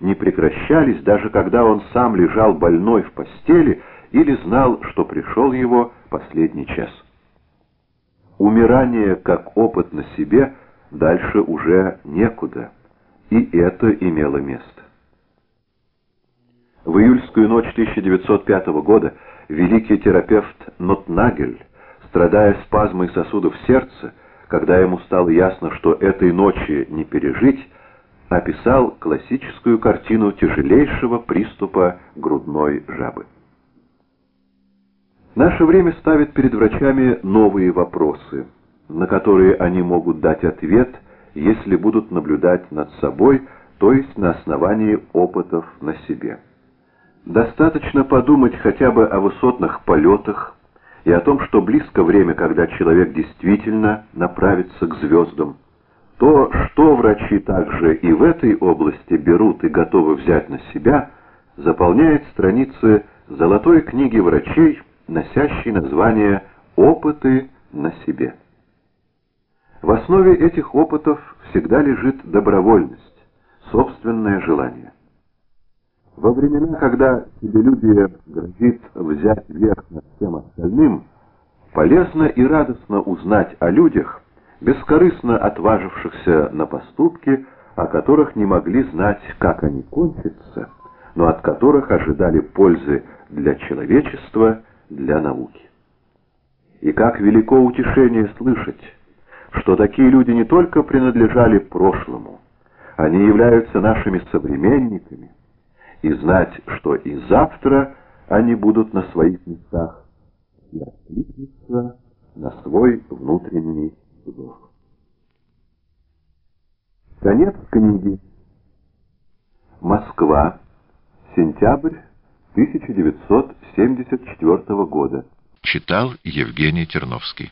не прекращались, даже когда он сам лежал больной в постели или знал, что пришел его последний час. Умирание как опыт на себе дальше уже некуда, и это имело место. В июльскую ночь 1905 года великий терапевт Нотнагель, страдая спазмой сосудов сердца, когда ему стало ясно, что этой ночи не пережить, описал классическую картину тяжелейшего приступа грудной жабы. Наше время ставит перед врачами новые вопросы, на которые они могут дать ответ, если будут наблюдать над собой, то есть на основании опытов на себе. Достаточно подумать хотя бы о высотных полетах и о том, что близко время, когда человек действительно направится к звездам. То, что врачи также и в этой области берут и готовы взять на себя, заполняет страницы золотой книги врачей, носящей название «Опыты на себе». В основе этих опытов всегда лежит добровольность, собственное желание. Во времена, когда себелюбие грозит взять верх над всем остальным, полезно и радостно узнать о людях, бескорыстно отважившихся на поступки, о которых не могли знать, как они кончатся, но от которых ожидали пользы для человечества, для науки. И как велико утешение слышать, что такие люди не только принадлежали прошлому, они являются нашими современниками, и знать, что и завтра они будут на своих местах и откликнутся на свой внутренний зов. Конец книги. Москва. Сентябрь 1974 года. Читал Евгений Терновский.